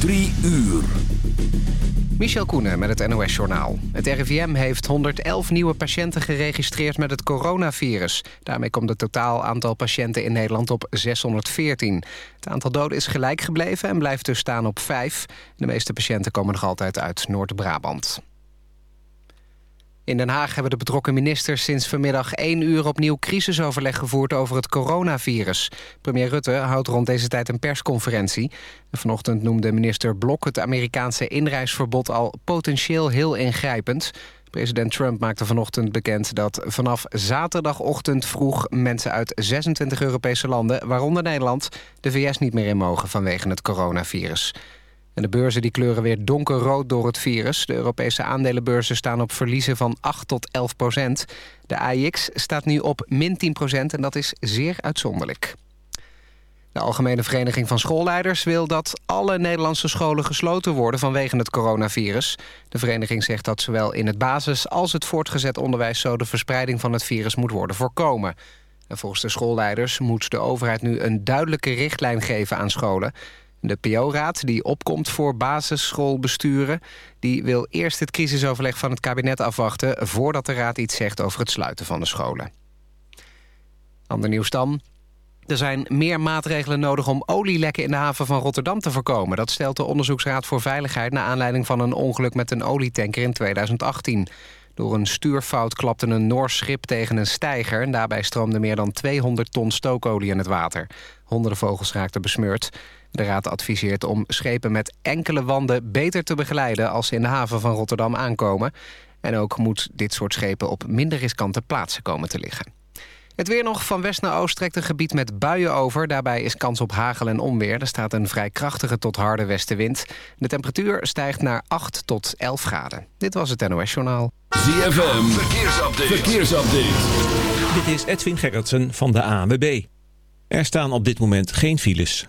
Drie uur. Michel Koenen met het NOS-journaal. Het RIVM heeft 111 nieuwe patiënten geregistreerd met het coronavirus. Daarmee komt het totaal aantal patiënten in Nederland op 614. Het aantal doden is gelijk gebleven en blijft dus staan op 5. De meeste patiënten komen nog altijd uit Noord-Brabant. In Den Haag hebben de betrokken ministers sinds vanmiddag één uur opnieuw crisisoverleg gevoerd over het coronavirus. Premier Rutte houdt rond deze tijd een persconferentie. vanochtend noemde minister Blok het Amerikaanse inreisverbod al potentieel heel ingrijpend. President Trump maakte vanochtend bekend dat vanaf zaterdagochtend vroeg mensen uit 26 Europese landen, waaronder Nederland, de VS niet meer in mogen vanwege het coronavirus. En de beurzen die kleuren weer donkerrood door het virus. De Europese aandelenbeurzen staan op verliezen van 8 tot 11 procent. De AIX staat nu op min 10 procent en dat is zeer uitzonderlijk. De Algemene Vereniging van Schoolleiders wil dat alle Nederlandse scholen gesloten worden vanwege het coronavirus. De vereniging zegt dat zowel in het basis als het voortgezet onderwijs zo de verspreiding van het virus moet worden voorkomen. En volgens de schoolleiders moet de overheid nu een duidelijke richtlijn geven aan scholen. De PO-raad, die opkomt voor basisschoolbesturen... die wil eerst het crisisoverleg van het kabinet afwachten... voordat de raad iets zegt over het sluiten van de scholen. Ander nieuws dan. Er zijn meer maatregelen nodig om olielekken in de haven van Rotterdam te voorkomen. Dat stelt de Onderzoeksraad voor Veiligheid... naar aanleiding van een ongeluk met een olietanker in 2018. Door een stuurfout klapte een Noors schip tegen een steiger... en daarbij stroomde meer dan 200 ton stookolie in het water. Honderden vogels raakten besmeurd. De raad adviseert om schepen met enkele wanden beter te begeleiden... als ze in de haven van Rotterdam aankomen. En ook moet dit soort schepen op minder riskante plaatsen komen te liggen. Het weer nog. Van west naar oost trekt een gebied met buien over. Daarbij is kans op hagel en onweer. Er staat een vrij krachtige tot harde westenwind. De temperatuur stijgt naar 8 tot 11 graden. Dit was het NOS Journaal. ZFM. Verkeersupdate. Verkeersupdate. Dit is Edwin Gerritsen van de ANWB. Er staan op dit moment geen files.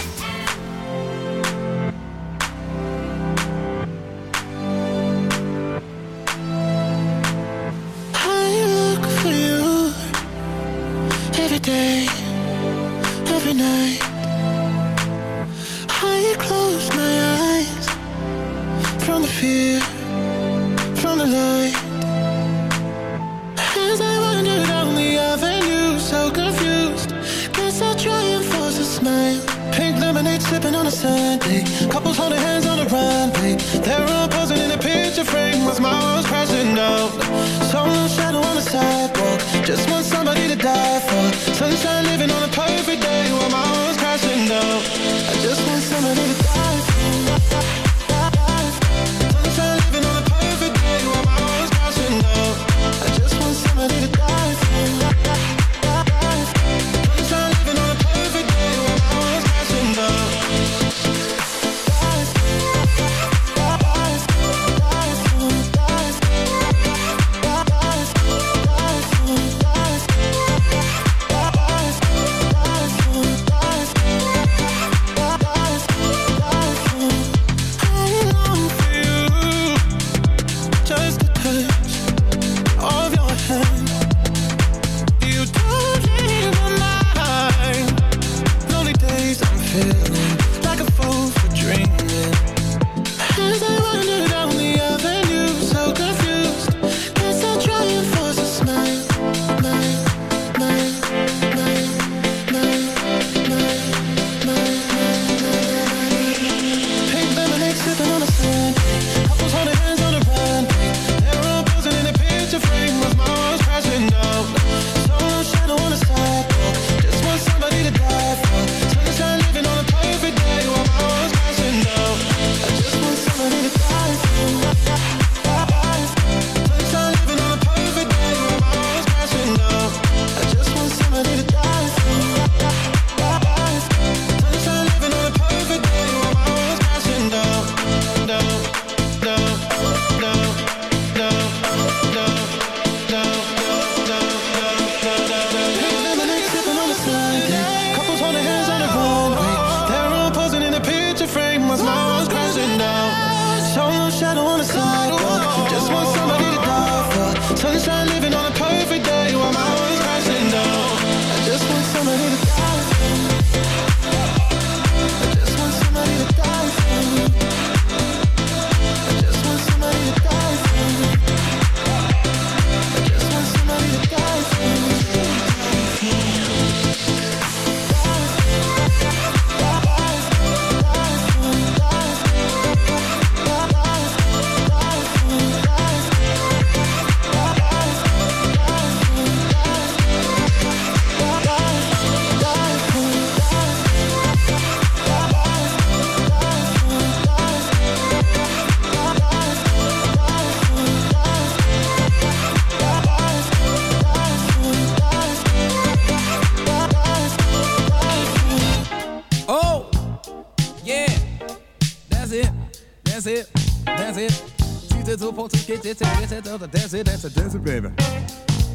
dance it, other dance it, that's a dancing baby.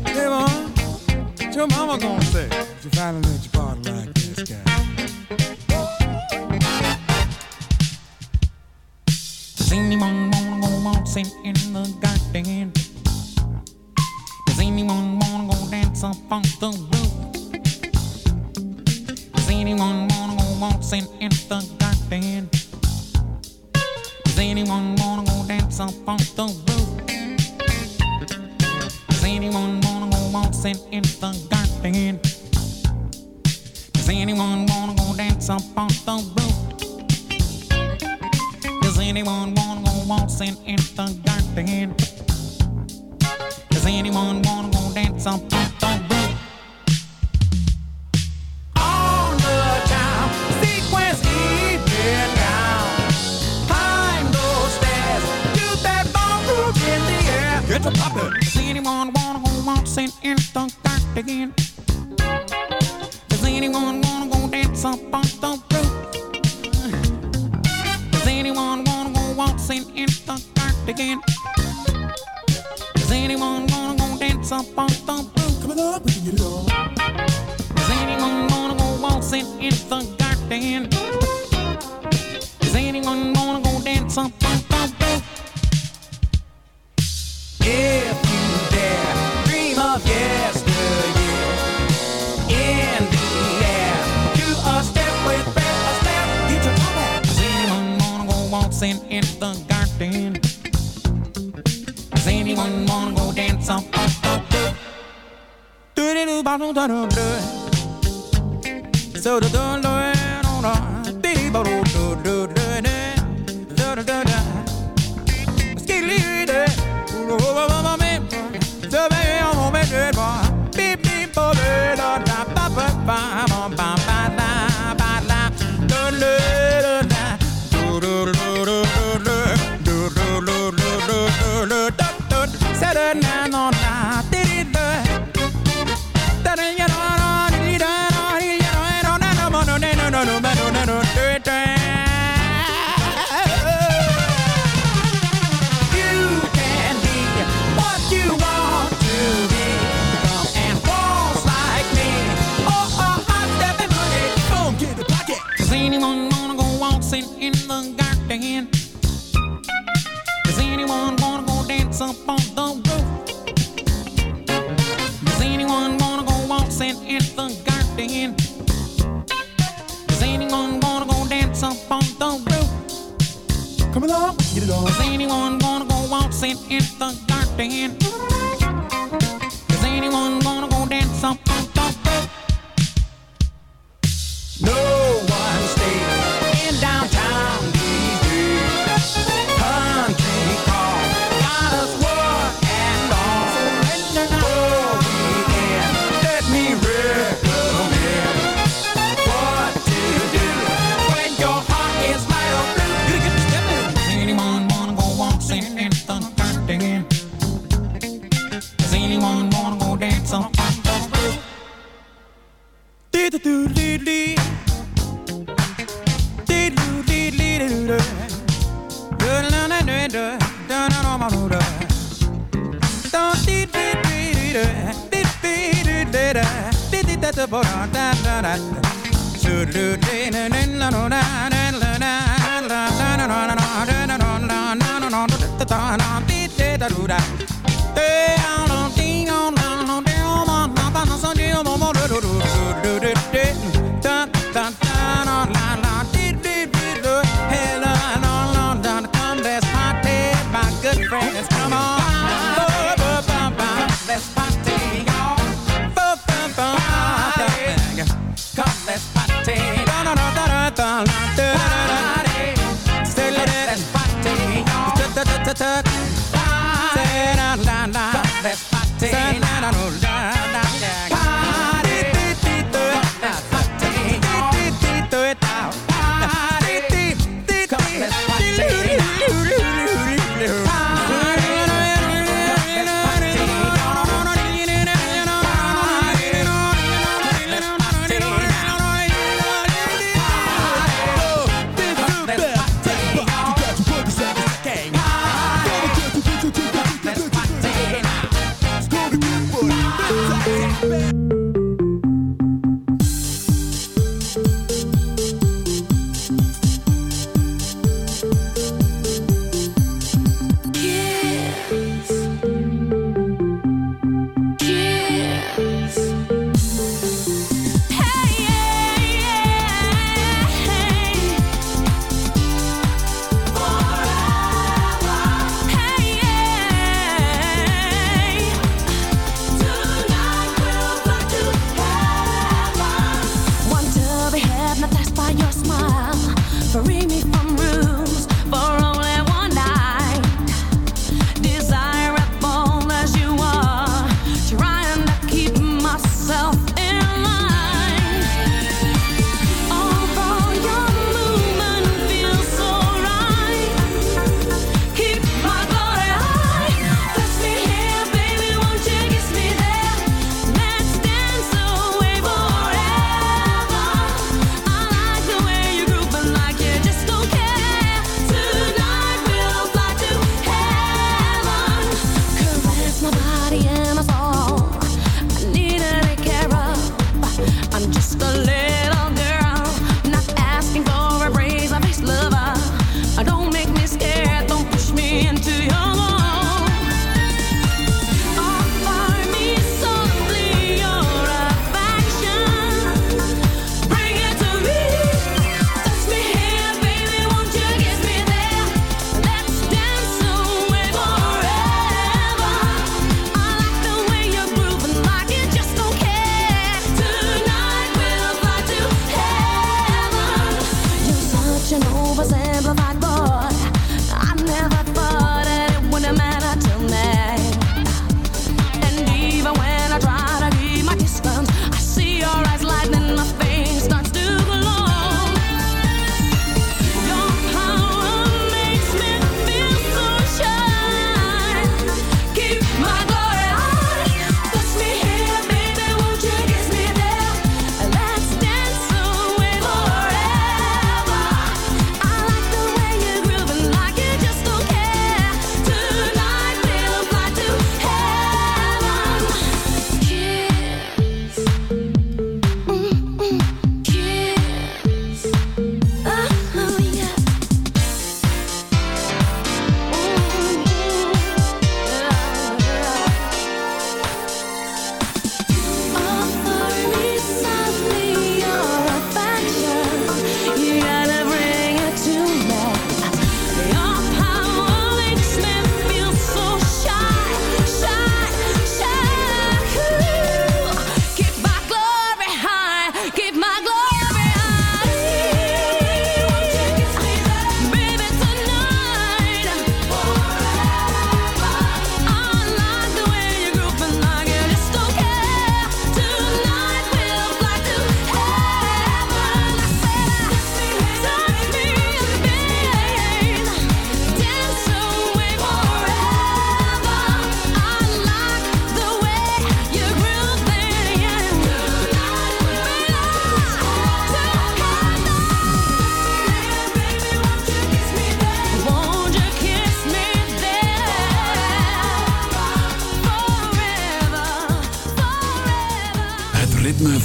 Hey, mom, what your mama gonna say? You finally let your party like this guy. Does anyone wanna go waltzing in anyone gonna go dance the roof? Coming up, we can get it on. Is anyone gonna go waltzing in the garden? Is anyone gonna go dance the roof? If you dare, dream of. In the air, do a step with a step, get your top Is anyone gonna go waltzing in the garden? ballon dans le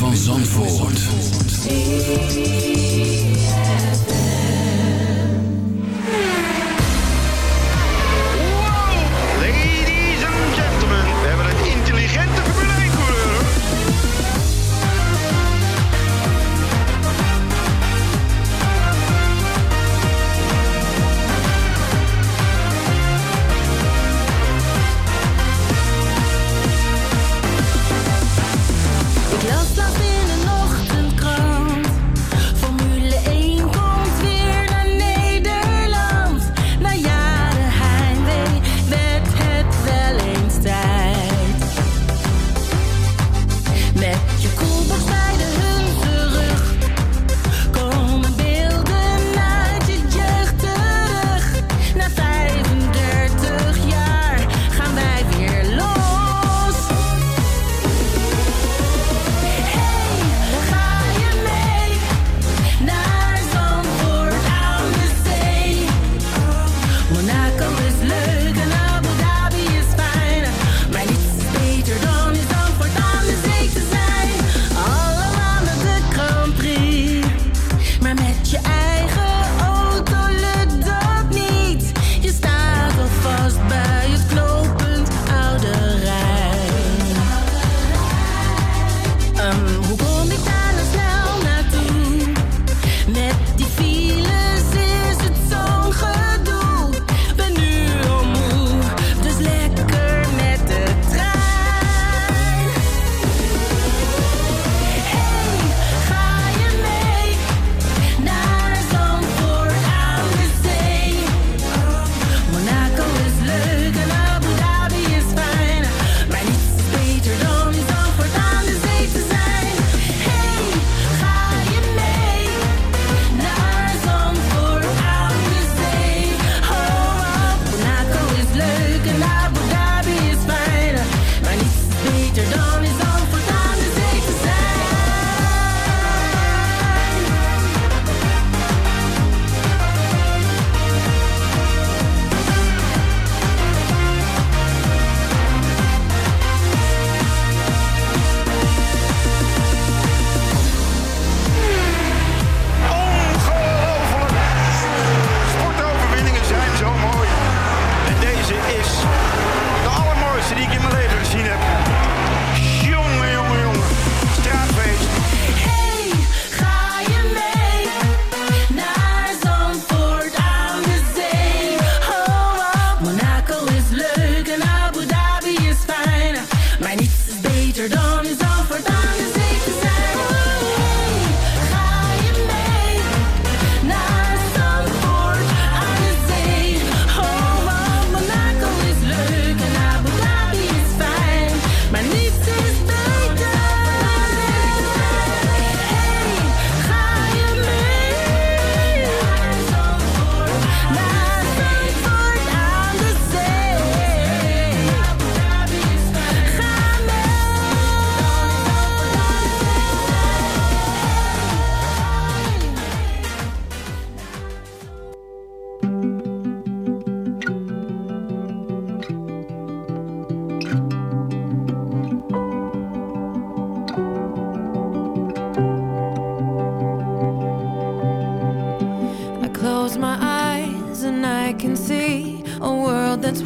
van Zandvoort.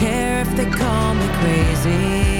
care if they call me crazy.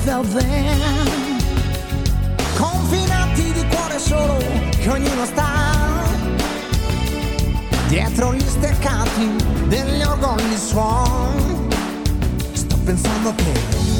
without them Confinati di cuore solo che ognuno sta Dietro gli steccati degli orgogli suon Sto pensando che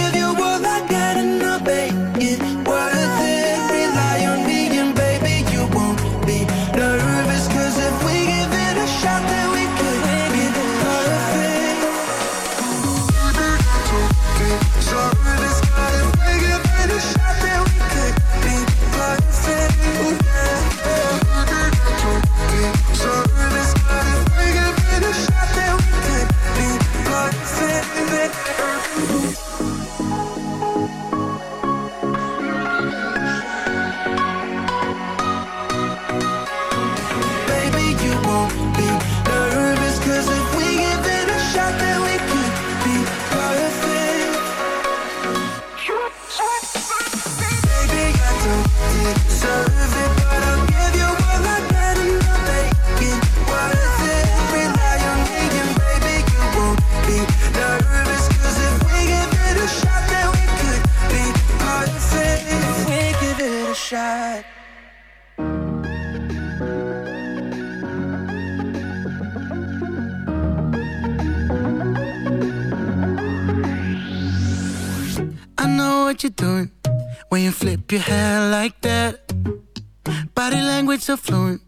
your hair like that. Body language so fluent,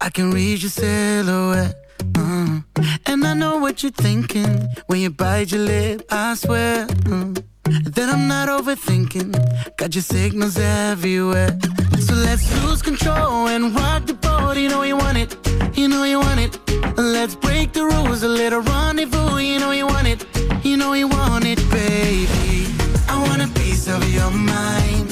I can read your silhouette. uh. And I know what you're thinking when you bite your lip. I swear uh, that I'm not overthinking. Got your signals everywhere. So let's lose control and rock the boat. You know you want it, you know you want it. Let's break the rules, a little rendezvous. You know you want it, you know you want it, baby. I want a piece of your mind.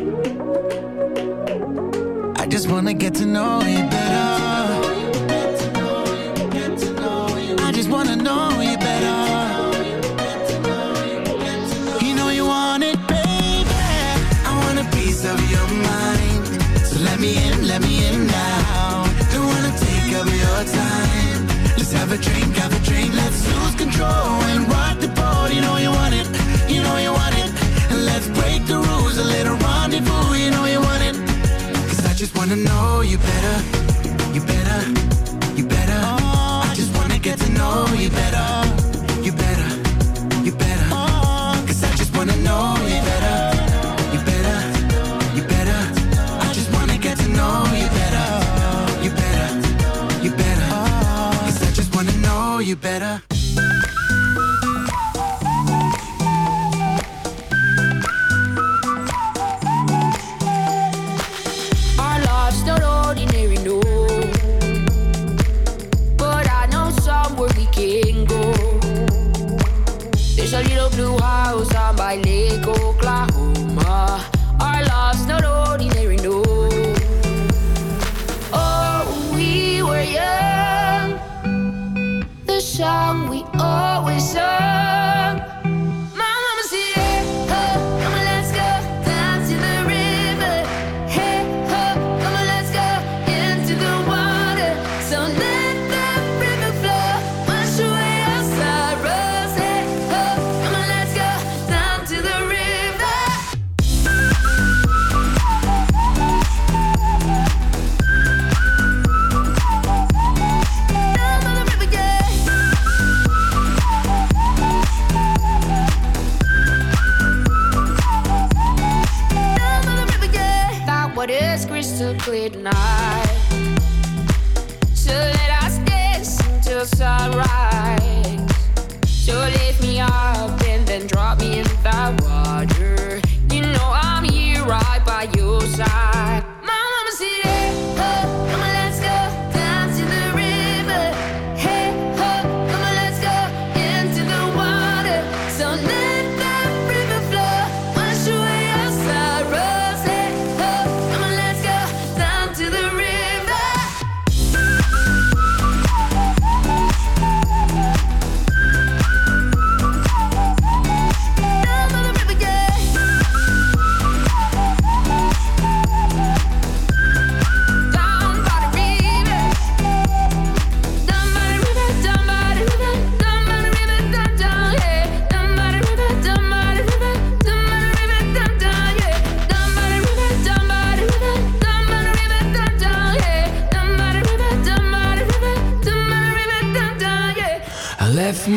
Just wanna get to know you better. I just wanna know you better. You know you want it, baby. I want a piece of your mind. So let me in, let me in now. Don't wanna take up your time. Let's have a drink.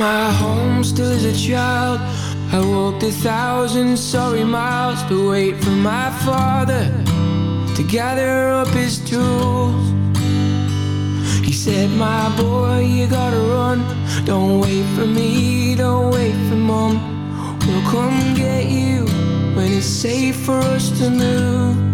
my home still as a child. I walked a thousand sorry miles to wait for my father to gather up his tools. He said, My boy, you gotta run. Don't wait for me, don't wait for mom. We'll come get you when it's safe for us to move.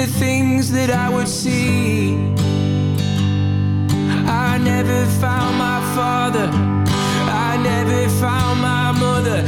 the things that I would see. I never found my father, I never found my mother.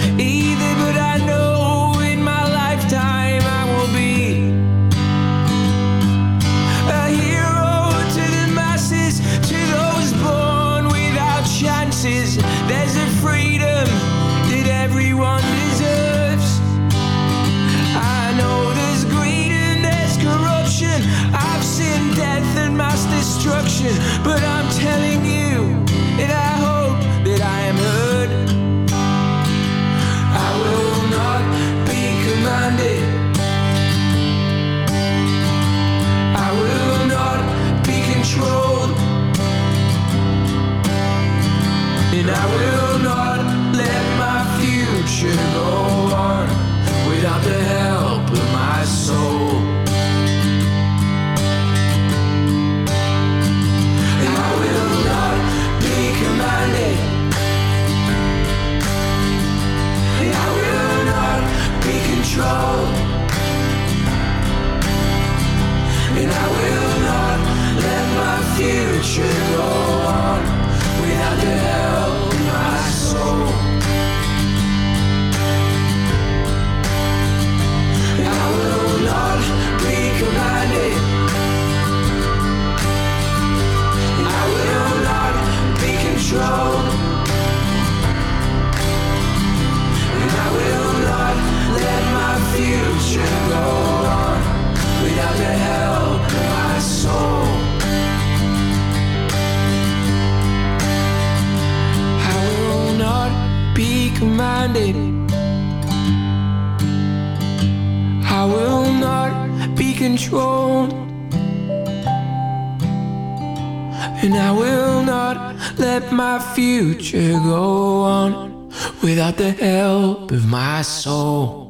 future go on without the help of my soul?